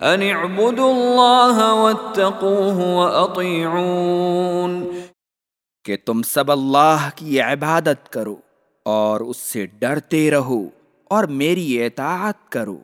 ان اعبدوا اللہ واتقوه واطیعون کہ تم سب اللہ کی عبادت کرو اور اس سے ڈرتے رہو اور میری اطاعت کرو۔